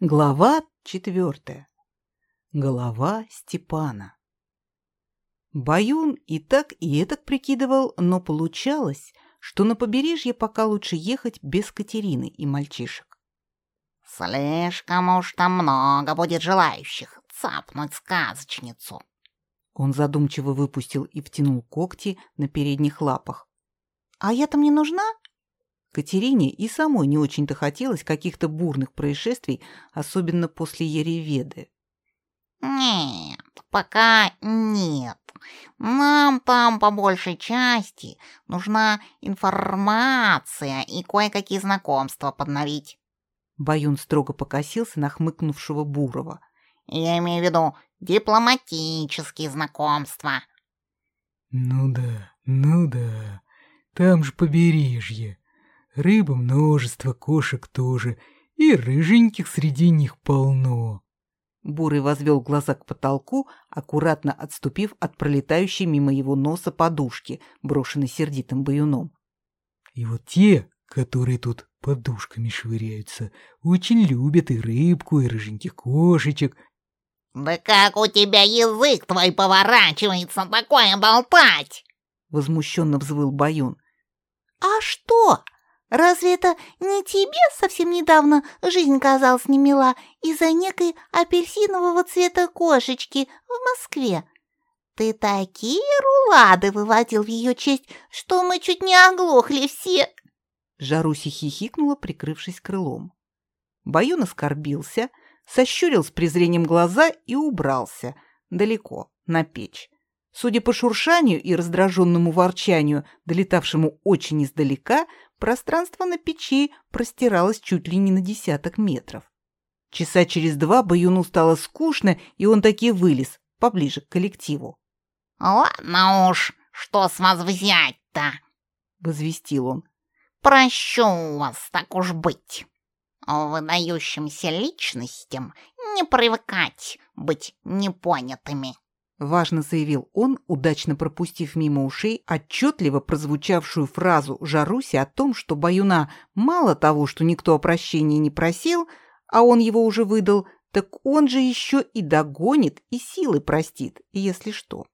Глава четвертая. Голова Степана. Баюн и так, и этак прикидывал, но получалось, что на побережье пока лучше ехать без Катерины и мальчишек. «Слишком уж там много будет желающих цапнуть сказочницу!» Он задумчиво выпустил и втянул когти на передних лапах. «А я там не нужна?» Катерине и самой не очень-то хотелось каких-то бурных происшествий, особенно после Ереведы. «Нет, пока нет. Нам там по большей части нужна информация и кое-какие знакомства подновить». Баюн строго покосился на хмыкнувшего Бурова. «Я имею в виду дипломатические знакомства». «Ну да, ну да, там же побережье. Рыба множество, кошек тоже, и рыженьких среди них полно. Бурый возвел глаза к потолку, аккуратно отступив от пролетающей мимо его носа подушки, брошенной сердитым баюном. И вот те, которые тут подушками швыряются, очень любят и рыбку, и рыженьких кошечек. «Да как у тебя язык твой поворачивается такое болтать?» Возмущенно взвыл Баюн. «А что? Разве это не тебе совсем недавно жизнь казалась немила из-за некой апельсинового цвета кошечки в Москве? Ты такие рулады выводил в ее честь, что мы чуть не оглохли все!» Жаруси хихикнула, прикрывшись крылом. Баюн оскорбился, сощурил с презрением глаза и убрался далеко, на печь. Судя по шуршанию и раздраженному ворчанию, долетавшему очень издалека, пространство на печи простиралось чуть ли не на десяток метров. Часа через два Баюну стало скучно, и он таки вылез поближе к коллективу. «Ладно уж, что с вас взять-то?» — возвестил он. «Прощу вас, так уж быть. Выдающимся личностям не привыкать быть непонятыми». Важно заявил он, удачно пропустив мимо ушей отчетливо прозвучавшую фразу Жаруси о том, что Баюна мало того, что никто о прощении не просил, а он его уже выдал, так он же еще и догонит и силы простит, если что.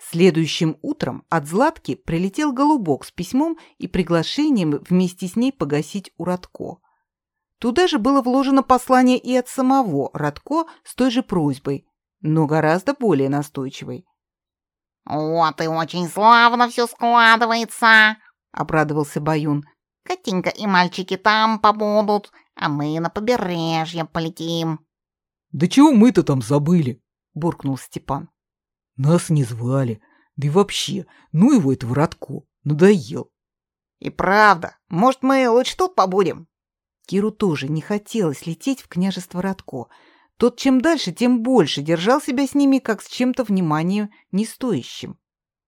Следующим утром от Златки прилетел голубок с письмом и приглашением вместе с ней погасить у Радко. Туда же было вложено послание и от самого Радко с той же просьбой, но гораздо более настойчивой. «Вот и очень славно все складывается!» — обрадовался Баюн. «Катенька и мальчики там побудут, а мы на побережье полетим». «Да чего мы-то там забыли?» — буркнул Степан. «Нас не звали. Да и вообще, ну его это воротко. Надоел». «И правда, может, мы лучше тут побудем?» Киру тоже не хотелось лететь в княжество Радко — тот чем дальше, тем больше держал себя с ними, как с чем-то вниманию не стоящим.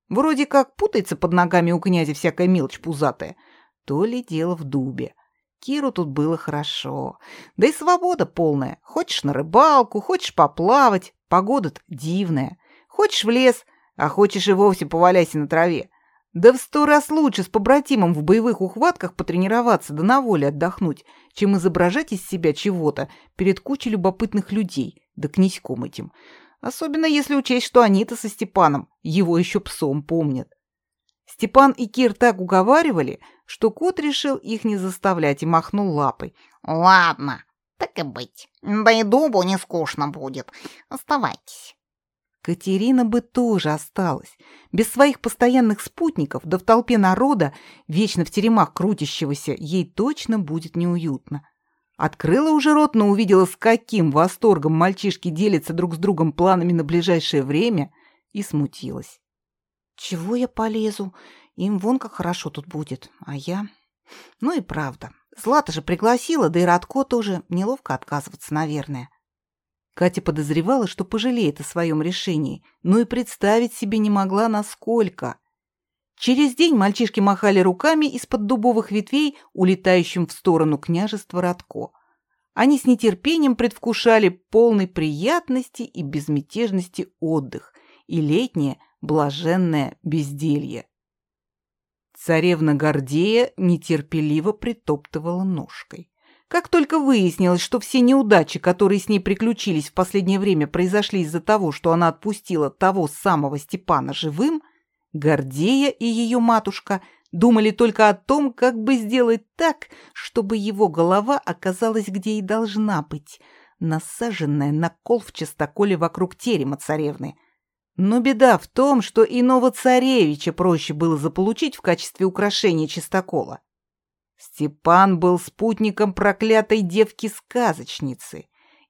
Вроде как путается под ногами у князя всякая мелочь пузатая. То ли дело в дубе. Киру тут было хорошо. Да и свобода полная. Хочешь на рыбалку, хочешь поплавать. Погода-то дивная. Хочешь в лес, а хочешь и вовсе поваляйся на траве. Да в сто раз лучше с побратимом в боевых ухватках потренироваться да на воле отдохнуть, чем изображать из себя чего-то перед кучей любопытных людей, да князьком этим. Особенно если учесть, что они-то со Степаном его еще псом помнят. Степан и Кир так уговаривали, что кот решил их не заставлять и махнул лапой. «Ладно, так и быть. Да и дубу не скучно будет. Оставайтесь». Катерина бы тоже осталась. Без своих постоянных спутников, да в толпе народа, вечно в теремах крутящегося, ей точно будет неуютно. Открыла уже рот, но увидела, с каким восторгом мальчишки делятся друг с другом планами на ближайшее время, и смутилась. «Чего я полезу? Им вон как хорошо тут будет, а я...» «Ну и правда. Злата же пригласила, да и Радко тоже неловко отказываться, наверное». Катя подозревала, что пожалеет о своем решении, но и представить себе не могла, насколько. Через день мальчишки махали руками из-под дубовых ветвей, улетающим в сторону княжества Радко. Они с нетерпением предвкушали полной приятности и безмятежности отдых и летнее блаженное безделье. Царевна Гордея нетерпеливо притоптывала ножкой. Как только выяснилось, что все неудачи, которые с ней приключились в последнее время, произошли из-за того, что она отпустила того самого Степана живым, Гордея и ее матушка думали только о том, как бы сделать так, чтобы его голова оказалась где и должна быть, насаженная на кол в частоколе вокруг терема царевны. Но беда в том, что иного царевича проще было заполучить в качестве украшения чистокола. Степан был спутником проклятой девки-сказочницы.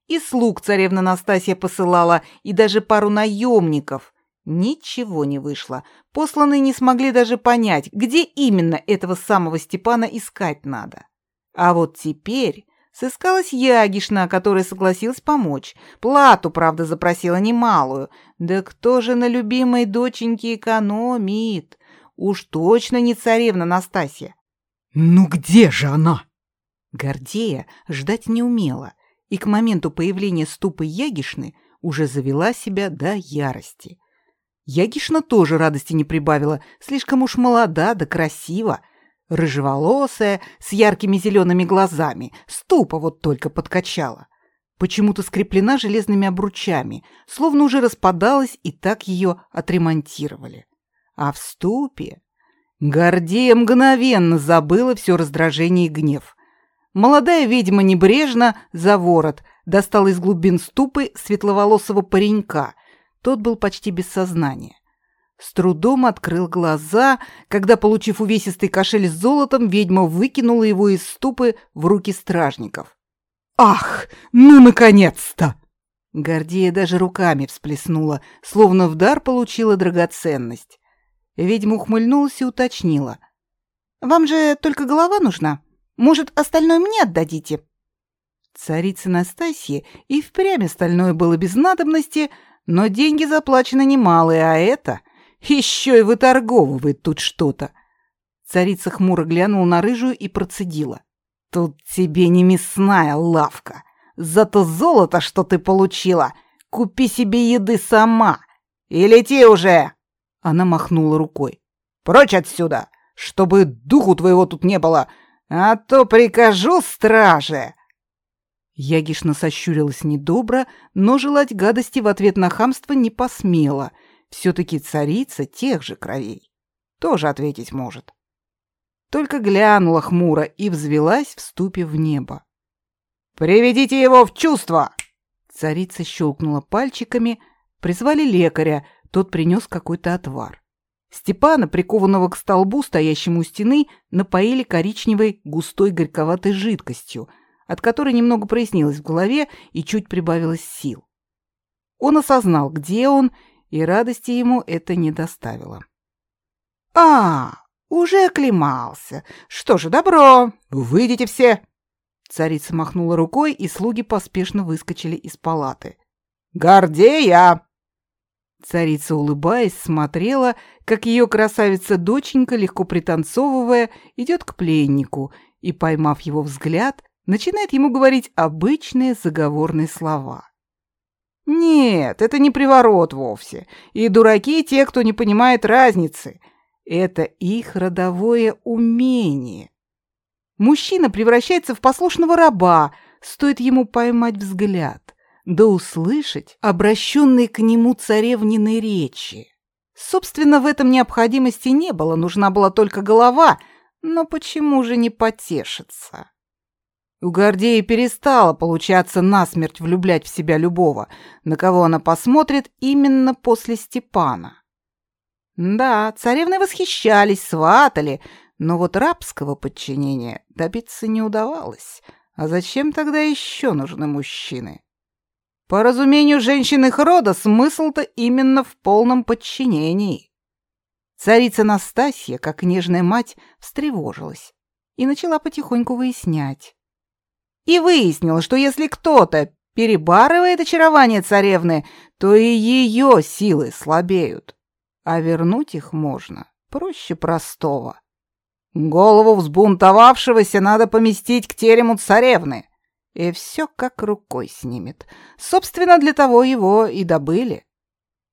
И слуг царевна Настасья посылала, и даже пару наемников. Ничего не вышло. Посланные не смогли даже понять, где именно этого самого Степана искать надо. А вот теперь сыскалась Ягишна, которая согласилась помочь. Плату, правда, запросила немалую. Да кто же на любимой доченьке экономит? Уж точно не царевна Настасья. «Ну где же она?» Гордея ждать не умела, и к моменту появления ступы Ягишны уже завела себя до ярости. Ягишна тоже радости не прибавила, слишком уж молода да красива. Рыжеволосая, с яркими зелеными глазами, ступа вот только подкачала. Почему-то скреплена железными обручами, словно уже распадалась и так ее отремонтировали. А в ступе Гордея мгновенно забыла все раздражение и гнев. Молодая ведьма небрежно, за ворот, достала из глубин ступы светловолосого паренька. Тот был почти без сознания. С трудом открыл глаза, когда, получив увесистый кошель с золотом, ведьма выкинула его из ступы в руки стражников. «Ах, ну, наконец-то!» Гордея даже руками всплеснула, словно в дар получила драгоценность. Ведьма ухмыльнулась и уточнила. «Вам же только голова нужна? Может, остальное мне отдадите?» Царица Настасья и впрямь остальное было без надобности, но деньги заплачены немалые, а это еще и выторговывает тут что-то. Царица хмуро глянула на рыжую и процедила. «Тут тебе не мясная лавка. Зато золото, что ты получила, купи себе еды сама. И лети уже!» Она махнула рукой. «Прочь отсюда, чтобы духу твоего тут не было, а то прикажу страже!» Ягишна сощурилась недобро, но желать гадости в ответ на хамство не посмела. Все-таки царица тех же кровей. Тоже ответить может. Только глянула хмуро и взвелась ступе в небо. «Приведите его в чувство!» Царица щелкнула пальчиками, призвали лекаря, тот принес какой-то отвар. Степана, прикованного к столбу, стоящему у стены, напоили коричневой густой горьковатой жидкостью, от которой немного прояснилось в голове и чуть прибавилось сил. Он осознал, где он, и радости ему это не доставило. «А, уже оклемался. Что же, добро. Выйдите все!» Царица махнула рукой, и слуги поспешно выскочили из палаты. «Гордея!» Царица, улыбаясь, смотрела, как ее красавица-доченька, легко пританцовывая, идет к пленнику и, поймав его взгляд, начинает ему говорить обычные заговорные слова. Нет, это не приворот вовсе, и дураки те, кто не понимает разницы. Это их родовое умение. Мужчина превращается в послушного раба, стоит ему поймать взгляд да услышать обращенные к нему царевнины речи. Собственно, в этом необходимости не было, нужна была только голова, но почему же не потешиться? У Гордеи перестала получаться насмерть влюблять в себя любого, на кого она посмотрит именно после Степана. Да, царевны восхищались, сватали, но вот рабского подчинения добиться не удавалось. А зачем тогда еще нужны мужчины? По разумению женщин их рода, смысл-то именно в полном подчинении. Царица Настасья, как нежная мать, встревожилась и начала потихоньку выяснять. И выяснила, что если кто-то перебарывает очарование царевны, то и ее силы слабеют, а вернуть их можно проще простого. Голову взбунтовавшегося надо поместить к терему царевны и все как рукой снимет. Собственно, для того его и добыли.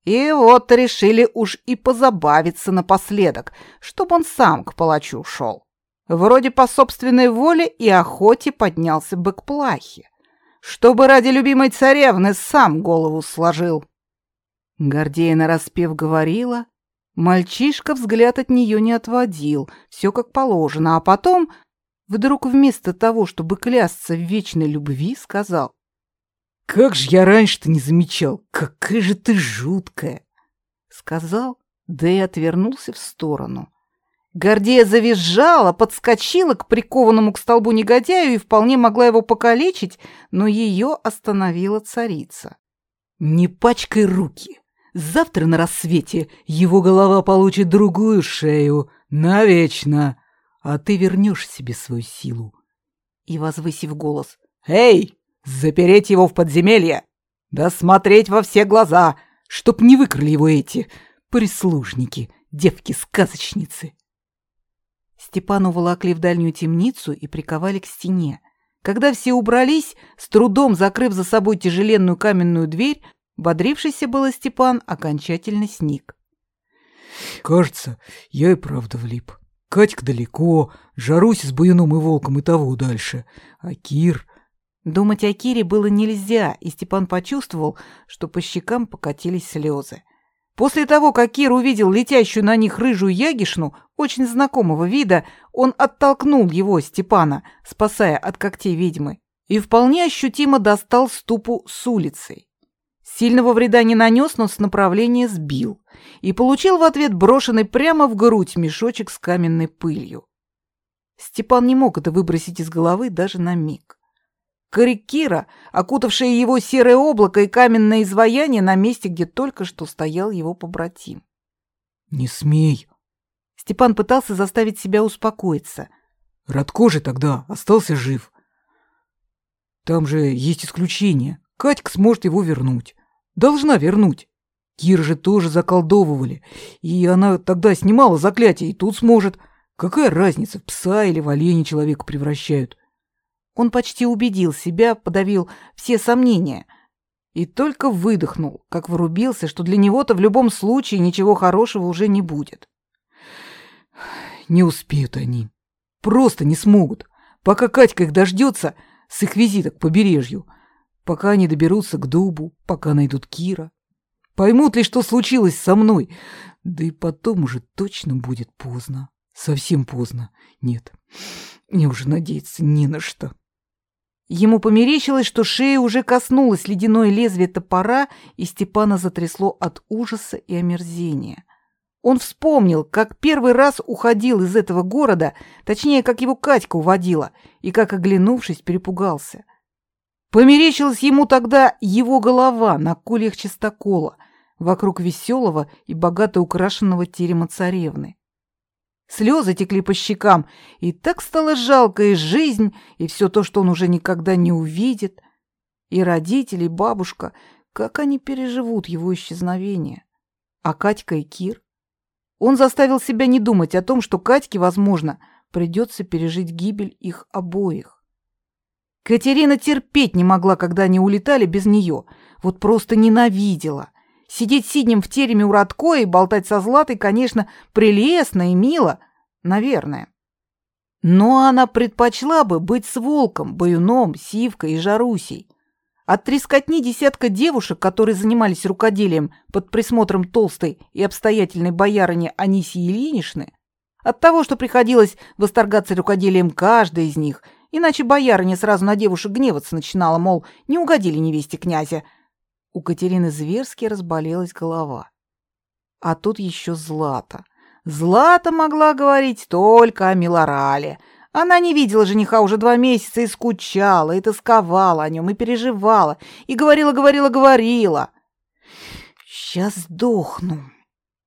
И вот решили уж и позабавиться напоследок, чтобы он сам к палачу шел. Вроде по собственной воле и охоте поднялся бы к плахе, чтобы ради любимой царевны сам голову сложил. Гордея нараспев говорила, мальчишка взгляд от нее не отводил, все как положено, а потом, вдруг вместо того, чтобы клясться в вечной любви, сказал, «Как же я раньше-то не замечал, какая же ты жуткая!» Сказал, да и отвернулся в сторону. Гордея завизжала, подскочила к прикованному к столбу негодяю и вполне могла его покалечить, но ее остановила царица. «Не пачкай руки!» Завтра на рассвете его голова получит другую шею, навечно, а ты вернешь себе свою силу. И, возвысив голос, «Эй, запереть его в подземелье! Да смотреть во все глаза, чтоб не выкрали его эти прислужники, девки-сказочницы!» Степану волокли в дальнюю темницу и приковали к стене. Когда все убрались, с трудом закрыв за собой тяжеленную каменную дверь, Бодрившийся было Степан окончательно сник. «Кажется, я и правда влип. Катька далеко, Жарусь с Баюном и Волком и того дальше. А Кир...» Думать о Кире было нельзя, и Степан почувствовал, что по щекам покатились слезы. После того, как Кир увидел летящую на них рыжую ягишну, очень знакомого вида, он оттолкнул его, Степана, спасая от когтей ведьмы, и вполне ощутимо достал ступу с улицей. Сильного вреда не нанес, но с направления сбил. И получил в ответ брошенный прямо в грудь мешочек с каменной пылью. Степан не мог это выбросить из головы даже на миг. Коррекира, окутавшее его серое облако и каменное изваяние на месте, где только что стоял его побратим. «Не смей!» Степан пытался заставить себя успокоиться. Радко же тогда остался жив. Там же есть исключение. Катька сможет его вернуть. Должна вернуть. Кир же тоже заколдовывали, и она тогда снимала заклятие, и тут сможет. Какая разница, пса или в оленя человека превращают? Он почти убедил себя, подавил все сомнения. И только выдохнул, как врубился, что для него-то в любом случае ничего хорошего уже не будет. Не успеют они. Просто не смогут. Пока Катька их дождется с их визита к побережью — пока они доберутся к дубу, пока найдут Кира. Поймут ли, что случилось со мной? Да и потом уже точно будет поздно. Совсем поздно. Нет, мне уже надеяться не на что. Ему померещилось, что шея уже коснулась ледяное лезвие топора, и Степана затрясло от ужаса и омерзения. Он вспомнил, как первый раз уходил из этого города, точнее, как его Катька уводила, и как, оглянувшись, перепугался — Померещилась ему тогда его голова на кольях чистокола вокруг веселого и богато украшенного терема царевны. Слезы текли по щекам, и так стало жалко и жизнь, и все то, что он уже никогда не увидит. И родители, и бабушка, как они переживут его исчезновение. А Катька и Кир? Он заставил себя не думать о том, что Катьке, возможно, придется пережить гибель их обоих. Катерина терпеть не могла, когда они улетали без нее. Вот просто ненавидела. Сидеть сиднем в тереме у Радко и болтать со Златой, конечно, прелестно и мило. Наверное. Но она предпочла бы быть с Волком, Баюном, Сивкой и Жарусей. От трескотни десятка девушек, которые занимались рукоделием под присмотром толстой и обстоятельной боярыни Анисии Ильиничны, от того, что приходилось восторгаться рукоделием каждой из них – Иначе боярыня сразу на девушек гневаться начинала, мол, не угодили невесте князя. У Катерины зверски разболелась голова. А тут еще Злата. Злата могла говорить только о Милорале. Она не видела жениха уже два месяца и скучала, и тосковала о нем, и переживала, и говорила, говорила, говорила. «Сейчас сдохну»,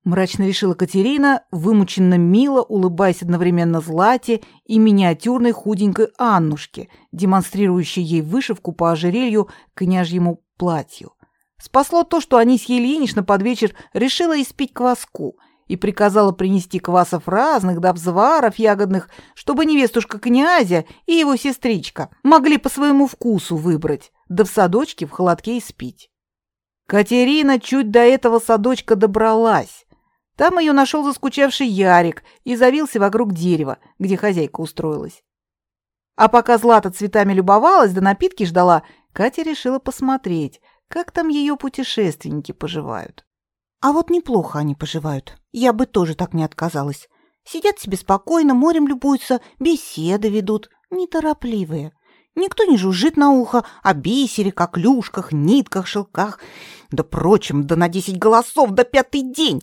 Мрачно решила Катерина, вымученно мило улыбаясь одновременно Злате и миниатюрной худенькой Аннушке, демонстрирующей ей вышивку по ожерелью княжьему платью. Спасло то, что Анисья Ильинична под вечер решила испить кваску и приказала принести квасов разных до обзваров ягодных, чтобы невестушка князя и его сестричка могли по своему вкусу выбрать, да в садочке в холодке испить. Катерина чуть до этого садочка добралась, Там ее нашел заскучавший Ярик и завился вокруг дерева, где хозяйка устроилась. А пока Злата цветами любовалась, да напитки ждала, Катя решила посмотреть, как там ее путешественники поживают. А вот неплохо они поживают. Я бы тоже так не отказалась. Сидят себе спокойно, морем любуются, беседы ведут, неторопливые. Никто не жужжит на ухо о бисере, коклюшках, нитках, шелках, да прочим, да на десять голосов, да пятый день.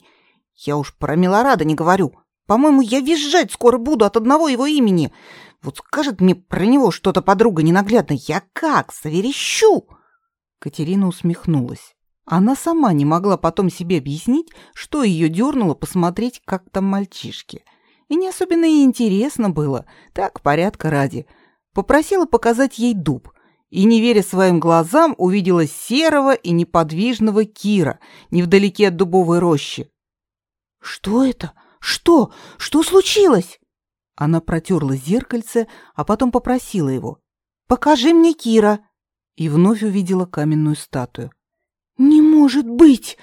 Я уж про Милорада не говорю. По-моему, я визжать скоро буду от одного его имени. Вот скажет мне про него что-то подруга ненаглядная, я как, заверещу!» Катерина усмехнулась. Она сама не могла потом себе объяснить, что ее дернуло посмотреть, как там мальчишки. И не особенно и интересно было, так, порядка ради. Попросила показать ей дуб. И, не веря своим глазам, увидела серого и неподвижного Кира, невдалеке от дубовой рощи. «Что это? Что? Что случилось?» Она протерла зеркальце, а потом попросила его. «Покажи мне Кира!» И вновь увидела каменную статую. «Не может быть!»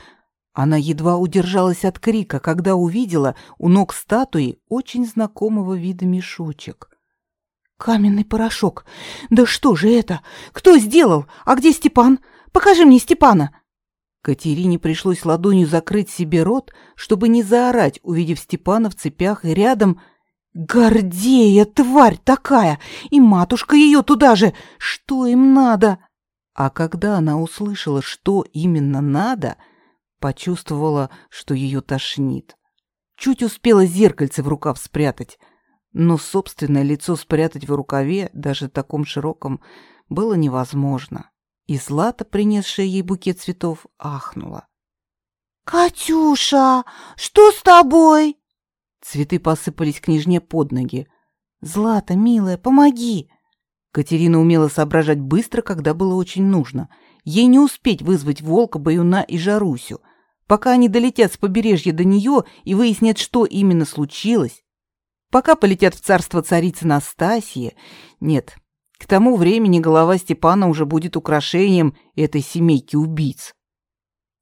Она едва удержалась от крика, когда увидела у ног статуи очень знакомого вида мешочек. «Каменный порошок! Да что же это? Кто сделал? А где Степан? Покажи мне Степана!» Катерине пришлось ладонью закрыть себе рот, чтобы не заорать, увидев Степана в цепях и рядом... «Гордея, тварь такая! И матушка ее туда же! Что им надо?» А когда она услышала, что именно надо, почувствовала, что ее тошнит. Чуть успела зеркальце в рукав спрятать, но собственное лицо спрятать в рукаве, даже таком широком, было невозможно и Злата, принесшая ей букет цветов, ахнула. «Катюша, что с тобой?» Цветы посыпались княжне под ноги. «Злата, милая, помоги!» Катерина умела соображать быстро, когда было очень нужно. Ей не успеть вызвать волка, баюна и Жарусю. Пока они долетят с побережья до нее и выяснят, что именно случилось. Пока полетят в царство царицы Настасии. Нет, к тому времени голова Степана уже будет украшением этой семейки убийц.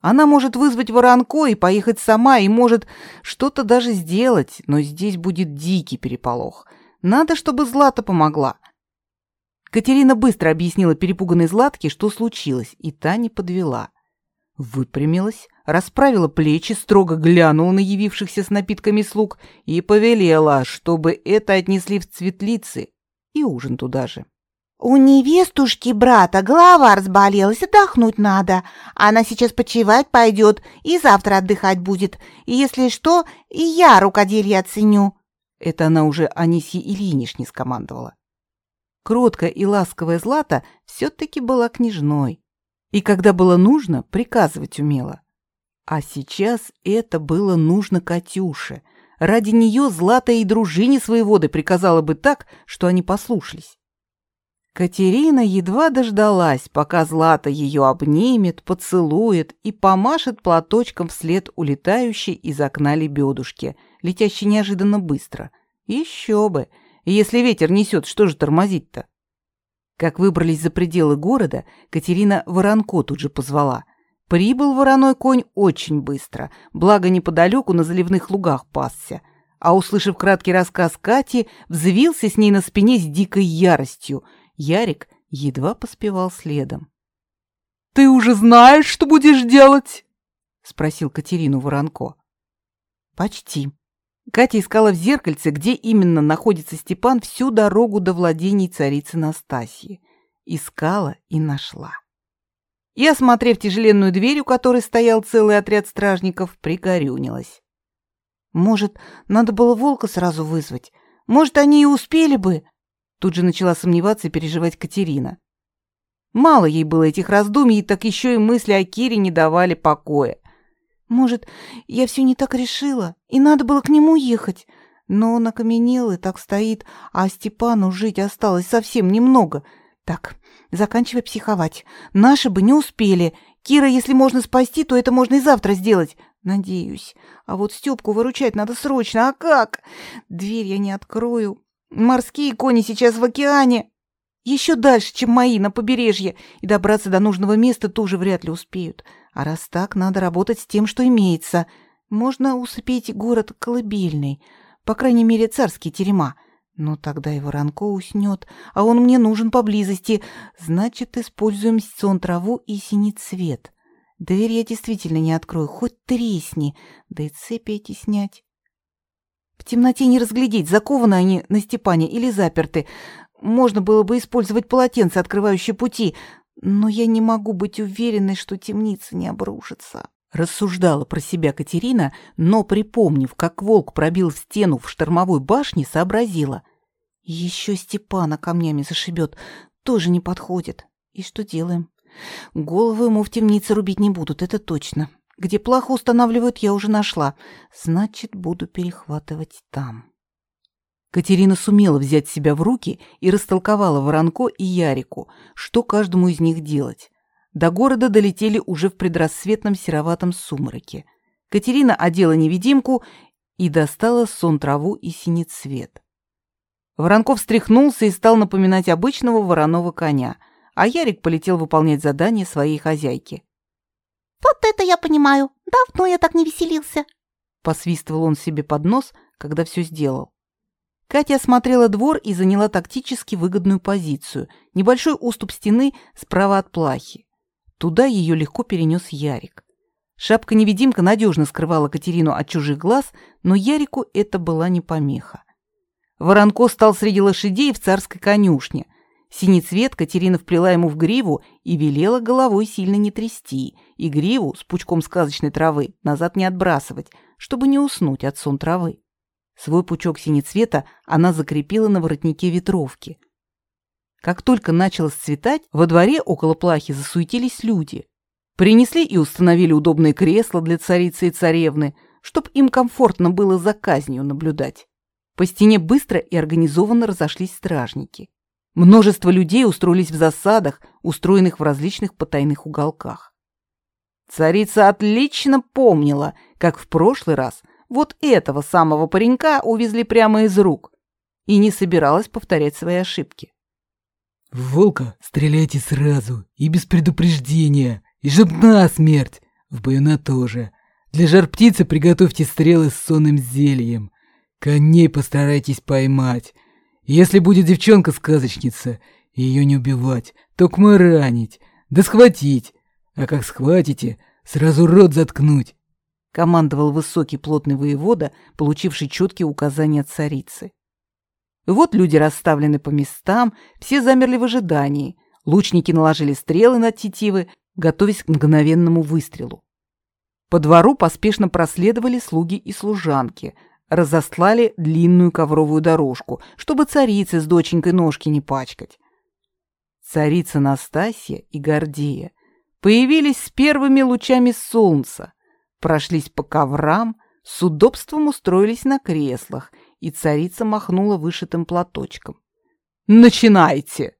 Она может вызвать Воронко и поехать сама, и может что-то даже сделать, но здесь будет дикий переполох. Надо, чтобы Злата помогла. Катерина быстро объяснила перепуганной Златке, что случилось, и та не подвела. Выпрямилась, расправила плечи, строго глянула на явившихся с напитками слуг и повелела, чтобы это отнесли в цветлицы и ужин туда же. «У невестушки брата голова разболелась, отдохнуть надо. Она сейчас почевать пойдет и завтра отдыхать будет. Если что, и я рукоделие оценю». Это она уже Анисье Ильинишне скомандовала. Кроткая и ласковая Злата все-таки была княжной. И когда было нужно, приказывать умела. А сейчас это было нужно Катюше. Ради нее Злата и дружине своей воды приказала бы так, что они послушались. Катерина едва дождалась, пока Злата ее обнимет, поцелует и помашет платочком вслед улетающей из окна лебедушки, летящей неожиданно быстро. Еще бы! Если ветер несет, что же тормозить-то? Как выбрались за пределы города, Катерина Воронко тут же позвала. Прибыл вороной конь очень быстро, благо неподалеку на заливных лугах пасся — а, услышав краткий рассказ Кати, взвился с ней на спине с дикой яростью — Ярик едва поспевал следом. «Ты уже знаешь, что будешь делать?» — спросил Катерину Воронко. «Почти». Катя искала в зеркальце, где именно находится Степан всю дорогу до владений царицы Настасьи. Искала и нашла. И, осмотрев тяжеленную дверь, у которой стоял целый отряд стражников, пригорюнилась. «Может, надо было волка сразу вызвать? Может, они и успели бы?» Тут же начала сомневаться и переживать Катерина. Мало ей было этих раздумий, так еще и мысли о Кире не давали покоя. Может, я все не так решила, и надо было к нему ехать. Но он окаменел и так стоит, а Степану жить осталось совсем немного. Так, заканчивай психовать. Наши бы не успели. Кира, если можно спасти, то это можно и завтра сделать. Надеюсь. А вот Степку выручать надо срочно. А как? Дверь я не открою. Морские кони сейчас в океане. Еще дальше, чем мои, на побережье, и добраться до нужного места тоже вряд ли успеют. А раз так, надо работать с тем, что имеется. Можно усыпить город колыбельной, по крайней мере, царские терема. Но тогда и Воронко уснет, а он мне нужен поблизости. Значит, используем сон траву и синий цвет. Дверь я действительно не открою, хоть тресни, да и цепи эти снять. В темноте не разглядеть, закованы они на Степане или заперты. Можно было бы использовать полотенце, открывающее пути, но я не могу быть уверенной, что темница не обрушится. Рассуждала про себя Катерина, но, припомнив, как волк пробил стену в штормовой башне, сообразила. Еще Степана камнями зашибет, тоже не подходит. И что делаем? Голову ему в темнице рубить не будут, это точно. Где плохо устанавливают, я уже нашла. Значит, буду перехватывать там. Катерина сумела взять себя в руки и растолковала Воронко и Ярику, что каждому из них делать. До города долетели уже в предрассветном сероватом сумраке. Катерина одела невидимку и достала сон траву и синий цвет. Воронков встряхнулся и стал напоминать обычного вороного коня, а Ярик полетел выполнять задание своей хозяйки. «Вот это я понимаю! Давно я так не веселился!» Посвистывал он себе под нос, когда все сделал. Катя осмотрела двор и заняла тактически выгодную позицию, небольшой уступ стены справа от плахи. Туда ее легко перенес Ярик. Шапка-невидимка надежно скрывала Катерину от чужих глаз, но Ярику это была не помеха. Воронко стал среди лошадей в царской конюшне. Синий цвет Катерина вплела ему в гриву и велела головой сильно не трясти, и гриву с пучком сказочной травы назад не отбрасывать, чтобы не уснуть от сон травы. Свой пучок синецвета она закрепила на воротнике ветровки. Как только начало сцветать, во дворе около плахи засуетились люди. Принесли и установили удобные кресла для царицы и царевны, чтоб им комфортно было за казнью наблюдать. По стене быстро и организованно разошлись стражники. Множество людей устроились в засадах, устроенных в различных потайных уголках. Царица отлично помнила, как в прошлый раз вот этого самого паренька увезли прямо из рук и не собиралась повторять свои ошибки. Волка стреляйте сразу и без предупреждения, и чтоб смерть. В бою тоже. Для жар-птицы приготовьте стрелы с сонным зельем. Коней постарайтесь поймать. Если будет девчонка-сказочница, ее не убивать, только ранить, да схватить. А как схватите, сразу рот заткнуть. Командовал высокий плотный воевода, получивший четкие указания от царицы. Вот люди расставлены по местам, все замерли в ожидании. Лучники наложили стрелы на тетивы, готовясь к мгновенному выстрелу. По двору поспешно проследовали слуги и служанки, разослали длинную ковровую дорожку, чтобы царицы с доченькой ножки не пачкать. Царица Настасья и Гордея появились с первыми лучами солнца, прошлись по коврам, с удобством устроились на креслах – и царица махнула вышитым платочком. «Начинайте!»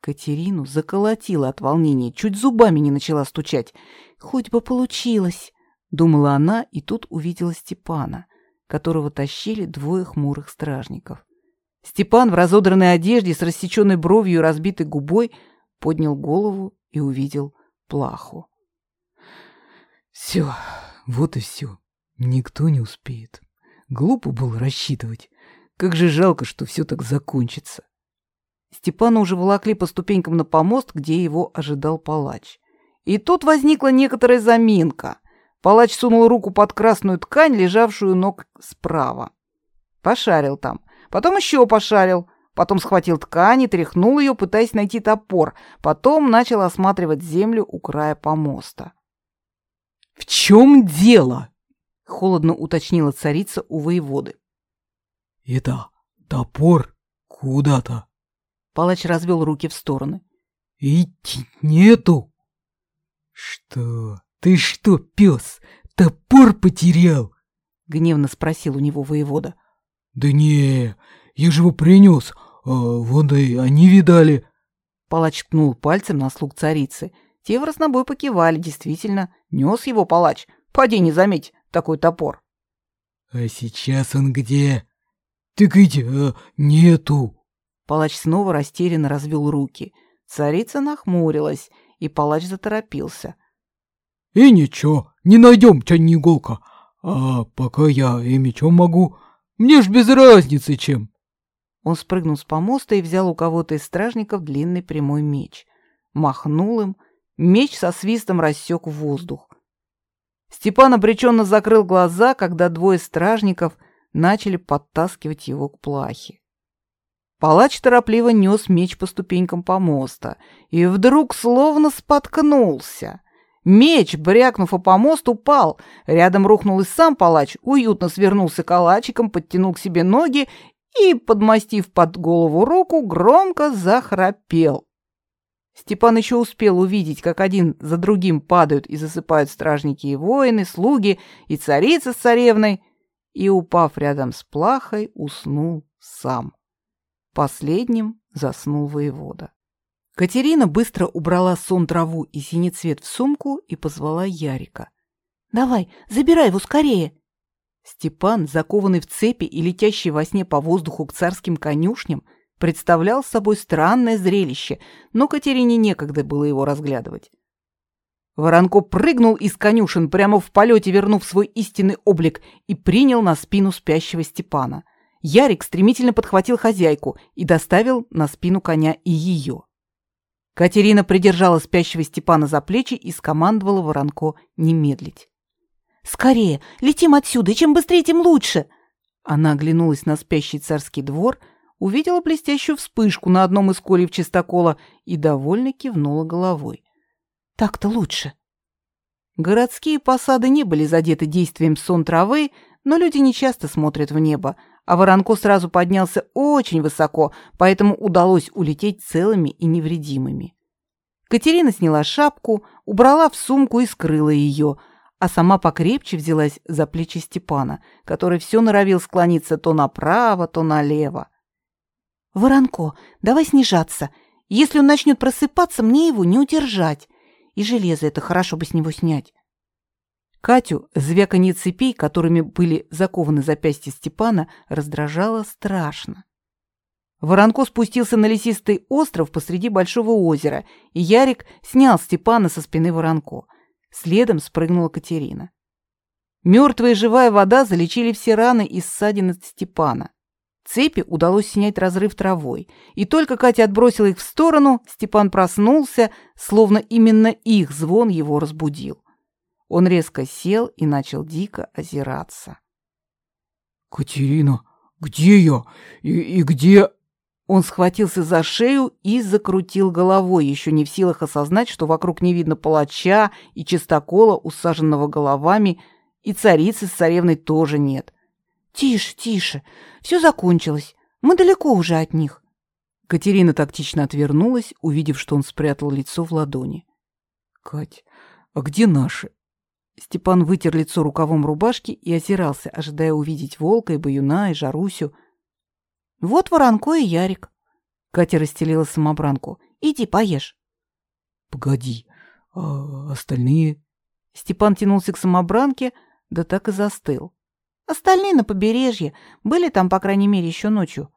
Катерину заколотила от волнения, чуть зубами не начала стучать. «Хоть бы получилось!» — думала она, и тут увидела Степана, которого тащили двое хмурых стражников. Степан в разодранной одежде с рассеченной бровью и разбитой губой поднял голову и увидел плаху. «Все, вот и все. Никто не успеет». Глупо было рассчитывать. Как же жалко, что все так закончится. Степана уже волокли по ступенькам на помост, где его ожидал палач. И тут возникла некоторая заминка. Палач сунул руку под красную ткань, лежавшую ног справа. Пошарил там. Потом еще пошарил. Потом схватил ткань и тряхнул ее, пытаясь найти топор. Потом начал осматривать землю у края помоста. «В чем дело?» холодно уточнила царица у воеводы. Это топор куда-то. Палач развел руки в стороны. Идти нету. Что? Ты что, пес, топор потерял? Гневно спросил у него воевода. Да не, я же его принес, а вон и они видали. Палач ткнул пальцем на слуг царицы. Те в разнобой покивали, действительно, нес его палач. Поди не заметь, такой топор. А сейчас он где? Так ведь а, нету. Палач снова растерянно развел руки. Царица нахмурилась, и палач заторопился. И ничего, не найдем тянь иголка. А пока я и мечом могу, мне ж без разницы чем. Он спрыгнул с помоста и взял у кого-то из стражников длинный прямой меч. Махнул им, меч со свистом рассек воздух. Степан обреченно закрыл глаза, когда двое стражников начали подтаскивать его к плахе. Палач торопливо нес меч по ступенькам помоста и вдруг словно споткнулся. Меч, брякнув о помост, упал. Рядом рухнул и сам палач, уютно свернулся калачиком, подтянул к себе ноги и, подмастив под голову руку, громко захрапел. Степан еще успел увидеть, как один за другим падают и засыпают стражники и воины, слуги и царица с царевной, и, упав рядом с плахой, уснул сам. Последним заснул воевода. Катерина быстро убрала сон траву и синий цвет в сумку и позвала Ярика. «Давай, забирай его скорее!» Степан, закованный в цепи и летящий во сне по воздуху к царским конюшням, представлял собой странное зрелище, но Катерине некогда было его разглядывать. Воронко прыгнул из конюшен прямо в полете, вернув свой истинный облик, и принял на спину спящего Степана. Ярик стремительно подхватил хозяйку и доставил на спину коня и ее. Катерина придержала спящего Степана за плечи и скомандовала Воронко не медлить. «Скорее! Летим отсюда! И чем быстрее, тем лучше!» Она оглянулась на спящий царский двор — увидела блестящую вспышку на одном из кольев чистокола и довольно кивнула головой. «Так-то лучше». Городские посады не были задеты действием сон травы, но люди не часто смотрят в небо, а Воронко сразу поднялся очень высоко, поэтому удалось улететь целыми и невредимыми. Катерина сняла шапку, убрала в сумку и скрыла ее, а сама покрепче взялась за плечи Степана, который все норовил склониться то направо, то налево. «Воронко, давай снижаться. Если он начнет просыпаться, мне его не удержать. И железо это хорошо бы с него снять». Катю звяканье цепей, которыми были закованы запястья Степана, раздражало страшно. Воронко спустился на лесистый остров посреди большого озера, и Ярик снял Степана со спины Воронко. Следом спрыгнула Катерина. Мертвая и живая вода залечили все раны и ссадины Степана. Цепи удалось снять разрыв травой, и только Катя отбросила их в сторону, Степан проснулся, словно именно их звон его разбудил. Он резко сел и начал дико озираться. «Катерина, где я? И, и где...» Он схватился за шею и закрутил головой, еще не в силах осознать, что вокруг не видно палача и чистокола, усаженного головами, и царицы с царевной тоже нет. «Тише, тише, все закончилось. Мы далеко уже от них». Катерина тактично отвернулась, увидев, что он спрятал лицо в ладони. «Кать, а где наши?» Степан вытер лицо рукавом рубашки и озирался, ожидая увидеть Волка и Баюна и Жарусю. «Вот Воронко и Ярик». Катя расстелила самобранку. «Иди, поешь». «Погоди, а остальные?» Степан тянулся к самобранке, да так и застыл. Остальные на побережье. Были там, по крайней мере, еще ночью.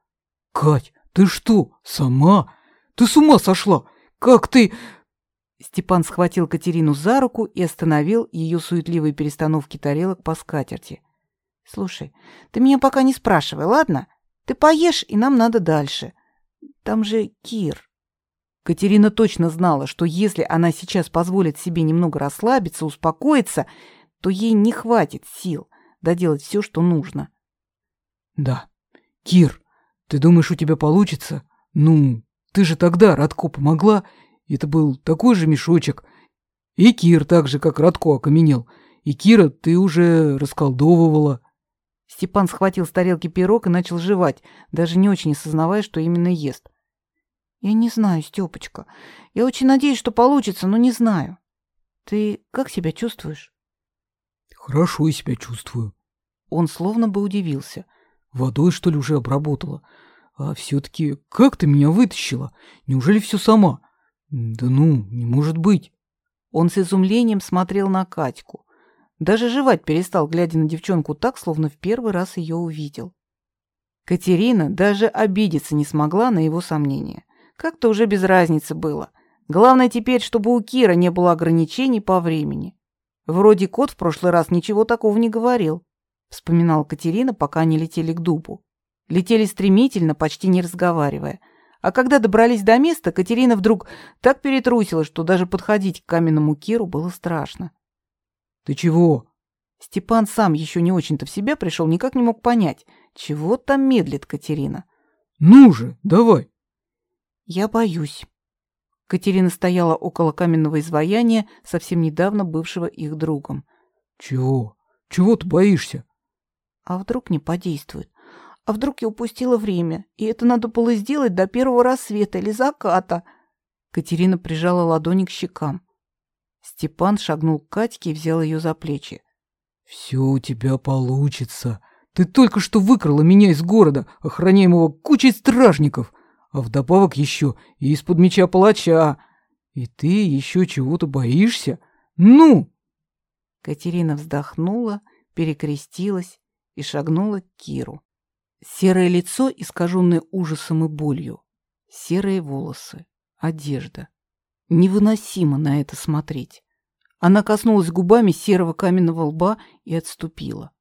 Кать, ты что, сама? Ты с ума сошла? Как ты... Степан схватил Катерину за руку и остановил ее суетливые перестановки тарелок по скатерти. «Слушай, ты меня пока не спрашивай, ладно? Ты поешь, и нам надо дальше. Там же Кир». Катерина точно знала, что если она сейчас позволит себе немного расслабиться, успокоиться, то ей не хватит сил доделать все, что нужно. Да. Кир, ты думаешь, у тебя получится? Ну, ты же тогда Радко помогла. Это был такой же мешочек. И Кир так же, как Радко, окаменел. И Кира ты уже расколдовывала. Степан схватил с тарелки пирог и начал жевать, даже не очень осознавая, что именно ест. «Я не знаю, Стёпочка. Я очень надеюсь, что получится, но не знаю. Ты как себя чувствуешь?» Хорошо я себя чувствую. Он словно бы удивился. Водой, что ли, уже обработала? А все-таки как ты меня вытащила? Неужели все сама? Да ну, не может быть. Он с изумлением смотрел на Катьку. Даже жевать перестал, глядя на девчонку так, словно в первый раз ее увидел. Катерина даже обидеться не смогла на его сомнения. Как-то уже без разницы было. Главное теперь, чтобы у Кира не было ограничений по времени. Вроде кот в прошлый раз ничего такого не говорил, вспоминала Катерина, пока они летели к дубу. Летели стремительно, почти не разговаривая. А когда добрались до места, Катерина вдруг так перетрусила, что даже подходить к каменному Киру было страшно. «Ты чего?» Степан сам еще не очень-то в себя пришел, никак не мог понять, чего там медлит Катерина. «Ну же, давай!» «Я боюсь». Катерина стояла около каменного изваяния, совсем недавно бывшего их другом. «Чего? Чего ты боишься?» «А вдруг не подействует? А вдруг я упустила время, и это надо было сделать до первого рассвета или заката?» Катерина прижала ладони к щекам. Степан шагнул к Катьке и взял ее за плечи. «Все у тебя получится. Ты только что выкрала меня из города, охраняемого кучей стражников, а вдобавок еще и из-под меча палача. И ты еще чего-то боишься? Ну!» Катерина вздохнула, перекрестилась и шагнула к Киру. Серое лицо, искаженное ужасом и болью. Серые волосы, одежда. Невыносимо на это смотреть. Она коснулась губами серого каменного лба и отступила.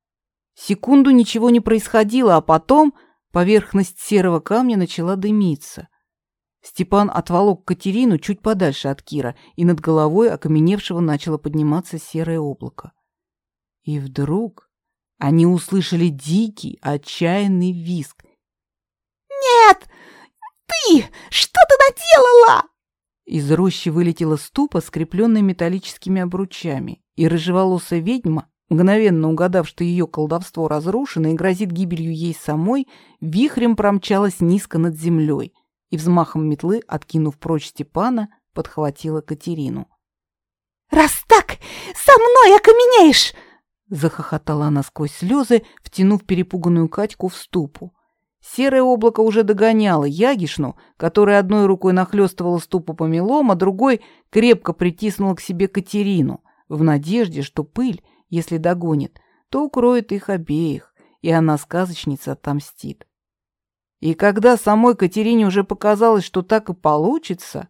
Секунду ничего не происходило, а потом поверхность серого камня начала дымиться. Степан отволок Катерину чуть подальше от Кира, и над головой окаменевшего начало подниматься серое облако. И вдруг они услышали дикий, отчаянный визг. «Нет! Ты! Что ты наделала?» Из рощи вылетела ступа, скрепленная металлическими обручами, и рыжеволосая ведьма, мгновенно угадав, что ее колдовство разрушено и грозит гибелью ей самой, вихрем промчалась низко над землей и взмахом метлы, откинув прочь Степана, подхватила Катерину. «Раз так, со мной окаменеешь!» Захохотала она сквозь слезы, втянув перепуганную Катьку в ступу. Серое облако уже догоняло Ягишну, которая одной рукой нахлёстывала ступу помелом, а другой крепко притиснула к себе Катерину, в надежде, что пыль, если догонит, то укроет их обеих, и она, сказочница, отомстит. И когда самой Катерине уже показалось, что так и получится,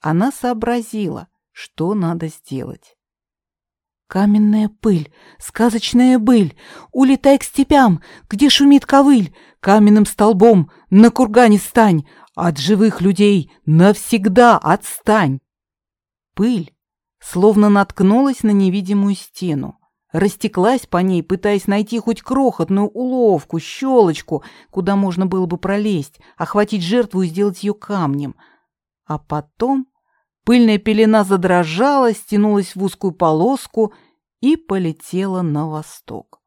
она сообразила, что надо сделать. Каменная пыль, сказочная быль, улетай к степям, где шумит ковыль, каменным столбом на кургане стань, от живых людей навсегда отстань. Пыль словно наткнулась на невидимую стену, растеклась по ней, пытаясь найти хоть крохотную уловку, щелочку, куда можно было бы пролезть, охватить жертву и сделать ее камнем. А потом Пыльная пелена задрожала, стянулась в узкую полоску и полетела на восток.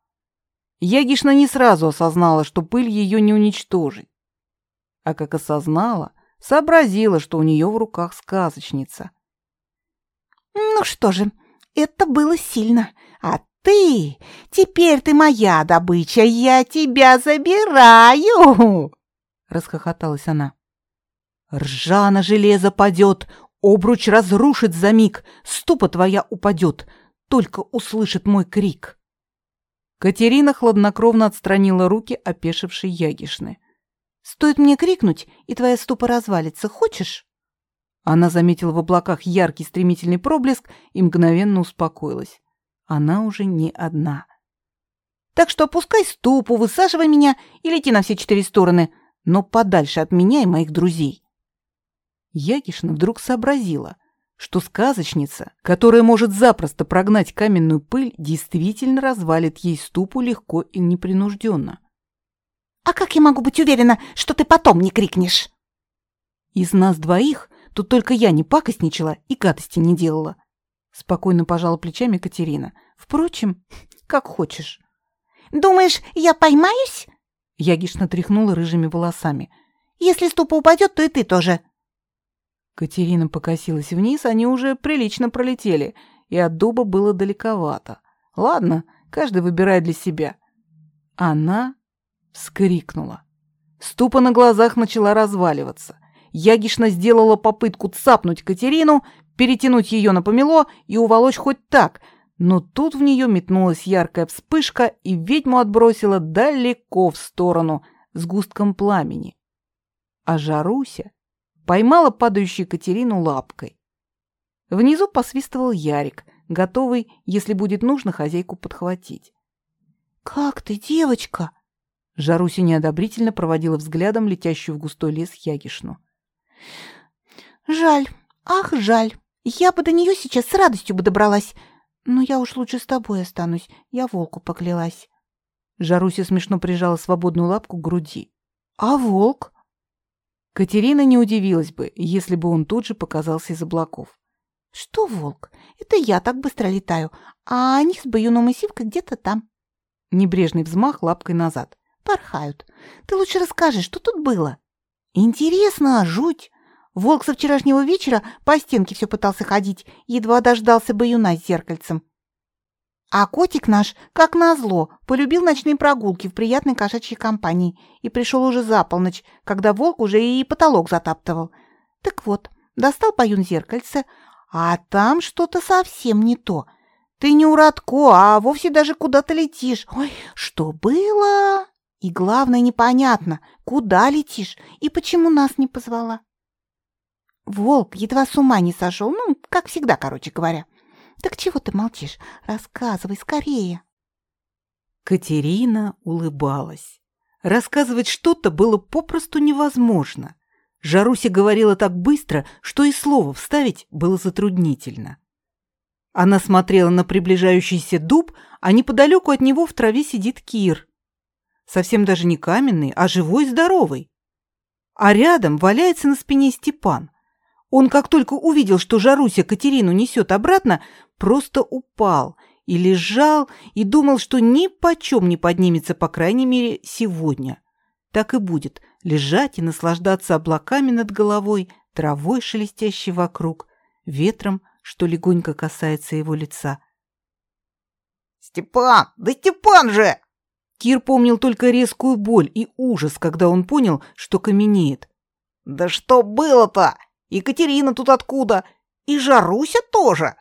Ягишна не сразу осознала, что пыль ее не уничтожит. А как осознала, сообразила, что у нее в руках сказочница. «Ну что же, это было сильно. А ты, теперь ты моя добыча, я тебя забираю!» Расхохоталась она. «Ржа на железо падет, Обруч разрушит за миг, ступа твоя упадет, только услышит мой крик. Катерина хладнокровно отстранила руки опешившей Ягишны. «Стоит мне крикнуть, и твоя ступа развалится. Хочешь?» Она заметила в облаках яркий стремительный проблеск и мгновенно успокоилась. Она уже не одна. «Так что опускай ступу, высаживай меня и лети на все четыре стороны, но подальше от меня и моих друзей». Ягишна вдруг сообразила, что сказочница, которая может запросто прогнать каменную пыль, действительно развалит ей ступу легко и непринужденно. «А как я могу быть уверена, что ты потом не крикнешь?» «Из нас двоих тут только я не пакостничала и гадости не делала», спокойно пожала плечами Катерина. «Впрочем, как хочешь». «Думаешь, я поймаюсь?» Ягишна тряхнула рыжими волосами. «Если ступа упадет, то и ты тоже». Катерина покосилась вниз, они уже прилично пролетели, и от дуба было далековато. Ладно, каждый выбирает для себя. Она вскрикнула. Ступа на глазах начала разваливаться. Ягишна сделала попытку цапнуть Катерину, перетянуть ее на помело и уволочь хоть так, но тут в нее метнулась яркая вспышка и ведьму отбросила далеко в сторону с густком пламени. А Жаруся поймала падающую Катерину лапкой. Внизу посвистывал Ярик, готовый, если будет нужно, хозяйку подхватить. «Как ты, девочка?» Жаруся неодобрительно проводила взглядом летящую в густой лес Ягишну. «Жаль, ах, жаль. Я бы до нее сейчас с радостью бы добралась. Но я уж лучше с тобой останусь. Я волку поклялась». Жаруся смешно прижала свободную лапку к груди. «А волк?» Катерина не удивилась бы, если бы он тут же показался из облаков. «Что волк? Это я так быстро летаю, а они с Баюном и Сивкой где-то там». Небрежный взмах лапкой назад. «Порхают. Ты лучше расскажи, что тут было?» «Интересно, жуть. Волк со вчерашнего вечера по стенке все пытался ходить, едва дождался Баюна с зеркальцем. А котик наш, как назло, полюбил ночные прогулки в приятной кошачьей компании и пришел уже за полночь, когда волк уже и потолок затаптывал. Так вот, достал Паюн зеркальце, а там что-то совсем не то. Ты не у Радко, а вовсе даже куда-то летишь. Ой, что было? И главное, непонятно, куда летишь и почему нас не позвала. Волк едва с ума не сошел, ну, как всегда, короче говоря. Так чего ты молчишь? Рассказывай скорее. Катерина улыбалась. Рассказывать что-то было попросту невозможно. Жаруся говорила так быстро, что и слово вставить было затруднительно. Она смотрела на приближающийся дуб, а неподалеку от него в траве сидит Кир. Совсем даже не каменный, а живой и здоровый. А рядом валяется на спине Степан. Он, как только увидел, что Жаруся Катерину несет обратно, просто упал и лежал, и думал, что ни почем не поднимется, по крайней мере, сегодня. Так и будет лежать и наслаждаться облаками над головой, травой, шелестящей вокруг, ветром, что легонько касается его лица. «Степан! Да Степан же!» Кир помнил только резкую боль и ужас, когда он понял, что каменеет. «Да что было-то? Екатерина тут откуда? И Жаруся тоже!»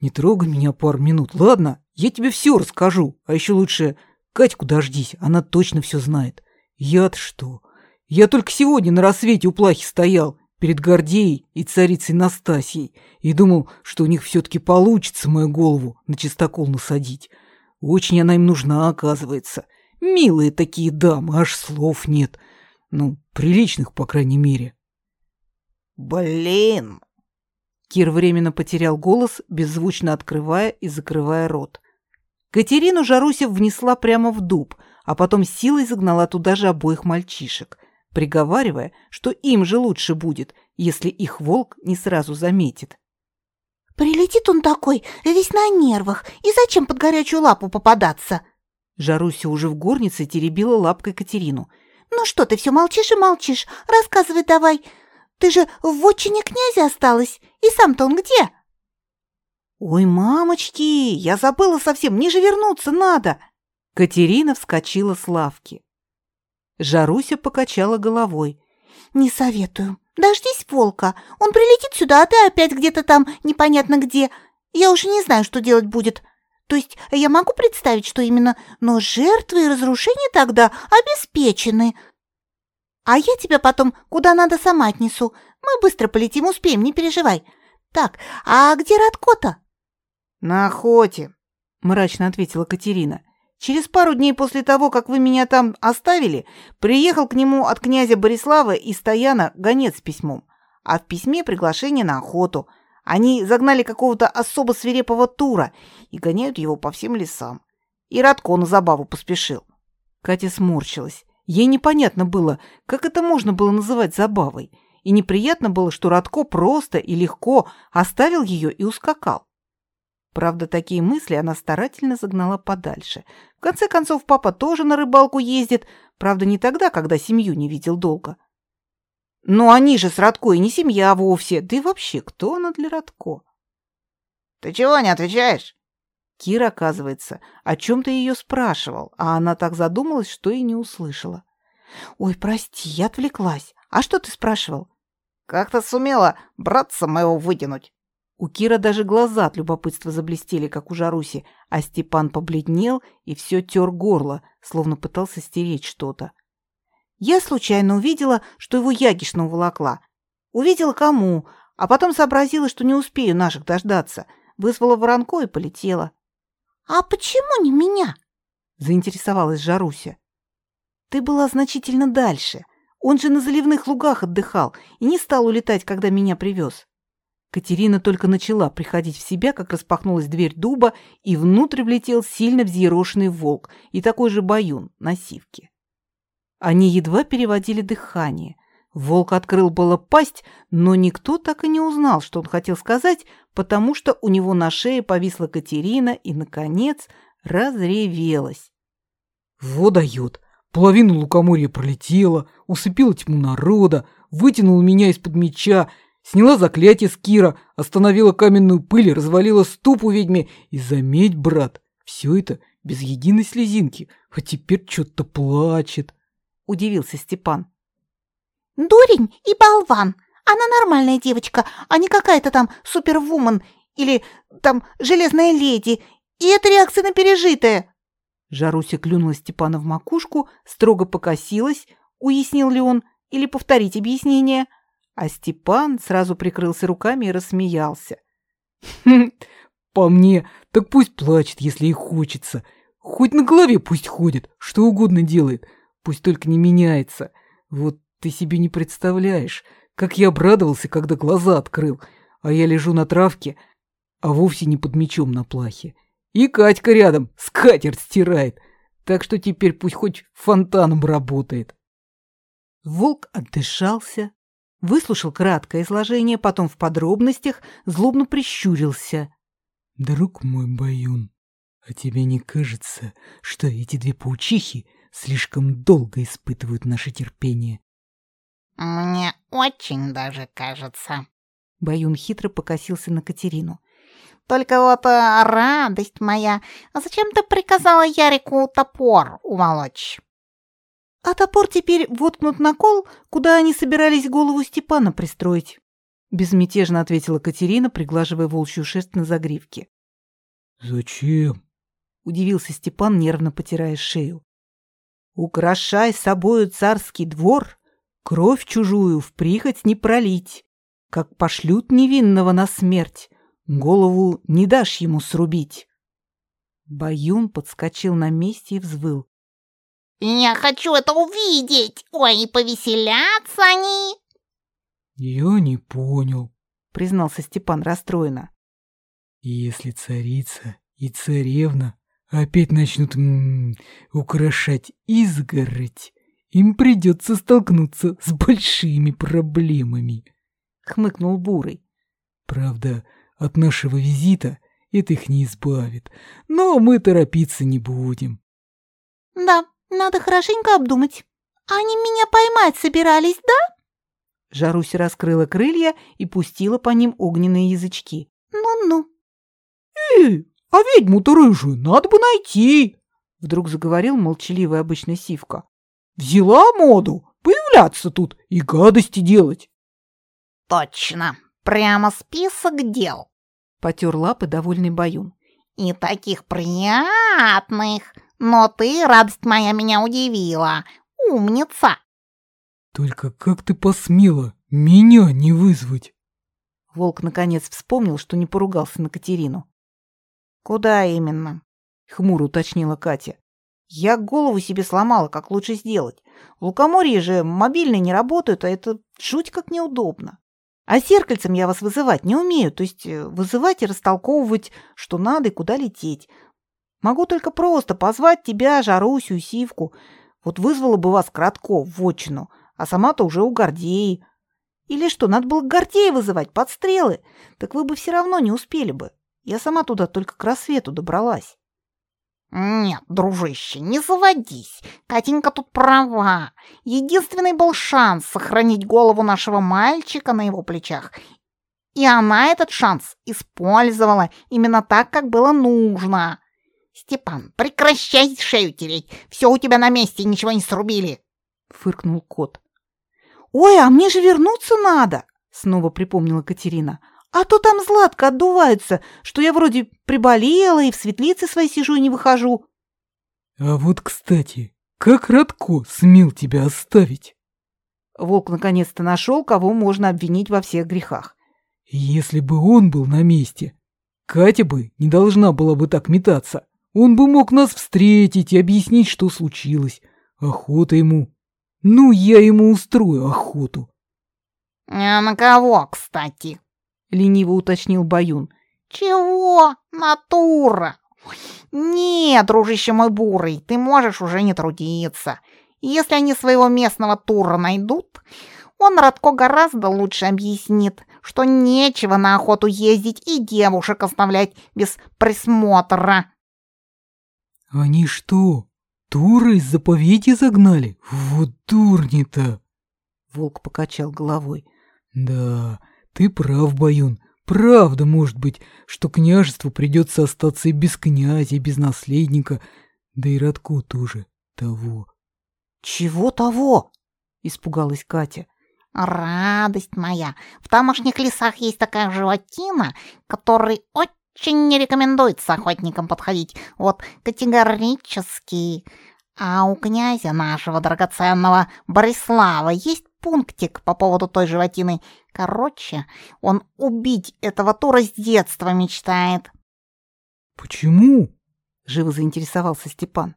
Не трогай меня пару минут, ладно? Я тебе все расскажу. А еще лучше Катьку дождись, она точно все знает. Я-то что? Я только сегодня на рассвете у плахи стоял перед Гордеей и царицей Настасьей и думал, что у них все-таки получится мою голову на чистокол насадить. Очень она им нужна, оказывается. Милые такие дамы, аж слов нет. Ну, приличных, по крайней мере. «Блин!» Кир временно потерял голос, беззвучно открывая и закрывая рот. Катерину Жаруся внесла прямо в дуб, а потом силой загнала туда же обоих мальчишек, приговаривая, что им же лучше будет, если их волк не сразу заметит. «Прилетит он такой, весь на нервах, и зачем под горячую лапу попадаться?» Жаруся уже в горнице теребила лапкой Катерину. «Ну что ты все молчишь и молчишь? Рассказывай давай. Ты же в вотчине князя осталась, и сам-то он где?» «Ой, мамочки, я забыла совсем, мне же вернуться надо!» Катерина вскочила с лавки. Жаруся покачала головой. «Не советую. Дождись волка. Он прилетит сюда, а ты опять где-то там непонятно где. Я уже не знаю, что делать будет. То есть я могу представить, что именно, но жертвы и разрушения тогда обеспечены. А я тебя потом куда надо сама отнесу. Мы быстро полетим, успеем, не переживай. Так, а где Радко-то?» «На охоте», — мрачно ответила Катерина. «Через пару дней после того, как вы меня там оставили, приехал к нему от князя Борислава и Стояна гонец с письмом, а в письме приглашение на охоту. Они загнали какого-то особо свирепого тура и гоняют его по всем лесам. И Радко на забаву поспешил». Катя сморщилась. Ей непонятно было, как это можно было называть забавой, и неприятно было, что Радко просто и легко оставил ее и ускакал. Правда, такие мысли она старательно загнала подальше. В конце концов, папа тоже на рыбалку ездит, правда, не тогда, когда семью не видел долго. Но они же с Радко и не семья вовсе, да и вообще, кто она для Радко? «Ты чего не отвечаешь?» Кир, оказывается, о чем-то ее спрашивал, а она так задумалась, что и не услышала. «Ой, прости, я отвлеклась. А что ты спрашивал?» «Как ты сумела братца моего вытянуть?» У Кира даже глаза от любопытства заблестели, как у Жаруси, а Степан побледнел и все тер горло, словно пытался стереть что-то. Я случайно увидела, что его Ягишна уволокла. Увидела кому, а потом сообразила, что не успею наших дождаться — вызвала воронку и полетела. «А почему не меня?» — заинтересовалась Жаруся. «Ты была значительно дальше. Он же на заливных лугах отдыхал и не стал улетать, когда меня привез». Катерина только начала приходить в себя, как распахнулась дверь дуба, и внутрь влетел сильно взъерошенный волк и такой же баюн на сивке. Они едва переводили дыхание. Волк открыл было пасть, но никто так и не узнал, что он хотел сказать, потому что у него на шее повисла Катерина и, наконец, разревелась. «Во дает! Половину лукоморья пролетела, усыпила тьму народа, вытянула меня из-под меча, сняла заклятие с Кира, остановила каменную пыль, развалила ступ у ведьме. И заметь, брат, все это без единой слезинки, а теперь что-то плачет удивился Степан. Дурень и болван. Она нормальная девочка, а не какая-то там супервумен или там железная леди. И это реакция на пережитое. Жаруся клюнула Степана в макушку, строго покосилась, уяснил ли он, или повторить объяснение. А Степан сразу прикрылся руками и рассмеялся. «Хм, по мне, так пусть плачет, если ей хочется. Хоть на голове пусть ходит, что угодно делает. Пусть только не меняется. Вот ты себе не представляешь, как я обрадовался, когда глаза открыл, а я лежу на травке, а вовсе не под мечом на плахе. И Катька рядом скатерть стирает, так что теперь пусть хоть фонтаном работает. Волк отдышался, выслушал краткое изложение, потом в подробностях злобно прищурился. «Друг мой Баюн, а тебе не кажется, что эти две паучихи слишком долго испытывают наше терпение. Мне очень даже кажется. Баюн хитро покосился на Катерину. Только вот э, радость моя, а зачем ты приказала Ярику топор уволочь? А топор теперь воткнут на кол, куда они собирались голову Степана пристроить. Безмятежно ответила Катерина, приглаживая волчью шерсть на загривке. «Зачем?» — удивился Степан, нервно потирая шею. Украшай собою царский двор, кровь чужую в прихоть не пролить. Как пошлют невинного на смерть, голову не дашь ему срубить. Баюн подскочил на месте и взвыл. «Я хочу это увидеть! Ой, повеселятся они!» «Я не понял», — признался Степан расстроенно. «Если царица и царевна опять начнут м -м, украшать изгородь, им придется столкнуться с большими проблемами. Хмыкнул Бурый. Правда, от нашего визита это их не избавит, но мы торопиться не будем. Да, надо хорошенько обдумать. Они меня поймать собирались, да? Жаруся раскрыла крылья и пустила по ним огненные язычки. Ну-ну. Эй, а ведьму-то рыжую надо бы найти, вдруг заговорил молчаливый обычный Сивка. Взяла моду появляться тут и гадости делать. Точно, прямо список дел. Потер лапы довольный Баюн. И таких приятных. Но ты, радость моя, меня удивила. Умница. Только как ты посмела меня не вызвать? Волк наконец вспомнил, что не поругался на Катерину. «Куда именно?» — хмуро уточнила Катя. «Я голову себе сломала, как лучше сделать. В лукоморье же мобильные не работают, а это жуть как неудобно. А зеркальцем я вас вызывать не умею, то есть э, вызывать и растолковывать, что надо и куда лететь. Могу только просто позвать тебя, Жарусю и Сивку. Вот вызвала бы вас Кратко в отчину, а сама-то уже у Гордеи. Или что, надо было Гордея вызывать под стрелы, так вы бы все равно не успели бы. Я сама туда только к рассвету добралась. Нет, дружище, не заводись. Катенька тут права. Единственный был шанс сохранить голову нашего мальчика на его плечах. И она этот шанс использовала именно так, как было нужно. Степан, прекращай шею тереть. Все у тебя на месте, ничего не срубили. Фыркнул кот. Ой, а мне же вернуться надо, снова припомнила Катерина. А то там Златка отдувается, что я вроде приболела и в светлице своей сижу и не выхожу. А вот, кстати, как Радко смел тебя оставить? Волк наконец-то нашел, кого можно обвинить во всех грехах. Если бы он был на месте, Катя бы не должна была бы так метаться. Он бы мог нас встретить и объяснить, что случилось. Охота ему. Ну, я ему устрою охоту. «А на кого, кстати?» — лениво уточнил Баюн. «Чего? Натура!» «Нет, дружище мой бурый, ты можешь уже не трудиться. Если они своего местного тура найдут, он Радко гораздо лучше объяснит, что нечего на охоту ездить и девушек оставлять без присмотра». «Они что, туры из заповеди загнали? Вот дурни-то!» Волк покачал головой. «Да, ты прав, Баюн. Правда, может быть, что княжеству придется остаться и без князя, и без наследника, да и Радку тоже того». «Чего того?» — испугалась Катя. «Радость моя! В тамошних лесах есть такая животина, которой очень не рекомендуется охотникам подходить. Вот категорически. А у князя нашего драгоценного Борислава есть пунктик по поводу той животины. Короче, он убить этого тура с детства мечтает. «Почему?» — живо заинтересовался Степан.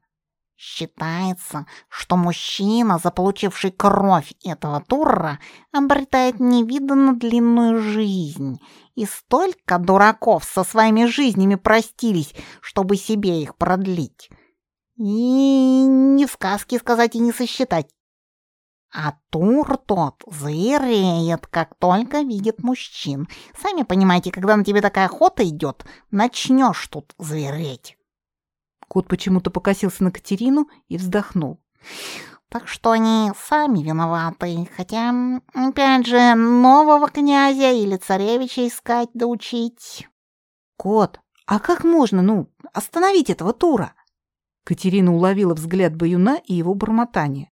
Считается, что мужчина, заполучивший кровь этого тура, обретает невиданно длинную жизнь. И столько дураков со своими жизнями простились, чтобы себе их продлить. И ни в сказке сказать и не сосчитать. А тур тот звереет, как только видит мужчин. Сами понимаете, когда на тебе такая охота идет, начнешь тут звереть. Кот почему-то покосился на Катерину и вздохнул. Так что они сами виноваты. Хотя, опять же, нового князя или царевича искать да учить. Кот, а как можно, ну, остановить этого тура? Катерина уловила взгляд Баюна и его бормотание.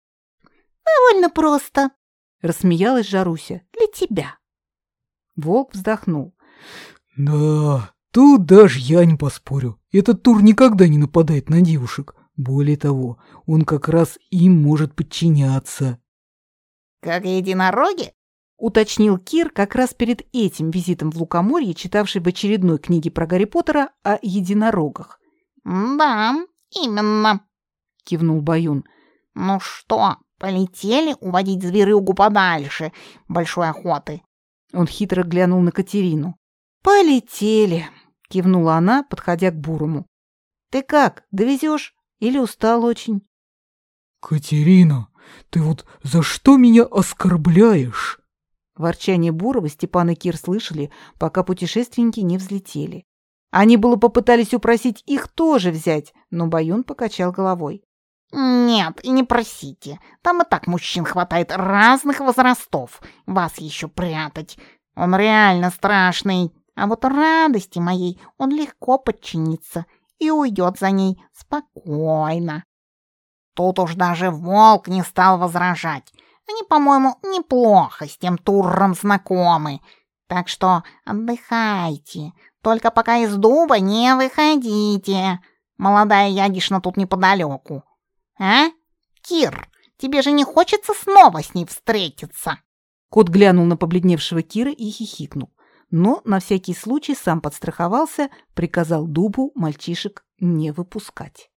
«Довольно просто», — рассмеялась Жаруся. «Для тебя». Волк вздохнул. «Да, тут даже я не поспорю. Этот тур никогда не нападает на девушек. Более того, он как раз им может подчиняться». «Как единороги?» — уточнил Кир как раз перед этим визитом в Лукоморье, читавший в очередной книге про Гарри Поттера о единорогах. «Да, именно», — кивнул Баюн. «Ну что, полетели уводить зверюгу подальше большой охоты?» Он хитро глянул на Катерину. «Полетели!» — кивнула она, подходя к Бурому. «Ты как, довезешь? Или устал очень?» «Катерина, ты вот за что меня оскорбляешь?» Ворчание Бурова Степан и Кир слышали, пока путешественники не взлетели. Они было попытались упросить их тоже взять, но Баюн покачал головой. «Нет, и не просите. Там и так мужчин хватает разных возрастов. Вас еще прятать. Он реально страшный. А вот радости моей он легко подчинится и уйдет за ней спокойно. Тут уж даже волк не стал возражать. Они, по-моему, неплохо с тем туром знакомы. Так что отдыхайте. Только пока из дуба не выходите. Молодая ягишна тут неподалеку. А? Кир, тебе же не хочется снова с ней встретиться? Кот глянул на побледневшего Кира и хихикнул но на всякий случай сам подстраховался, приказал дубу мальчишек не выпускать.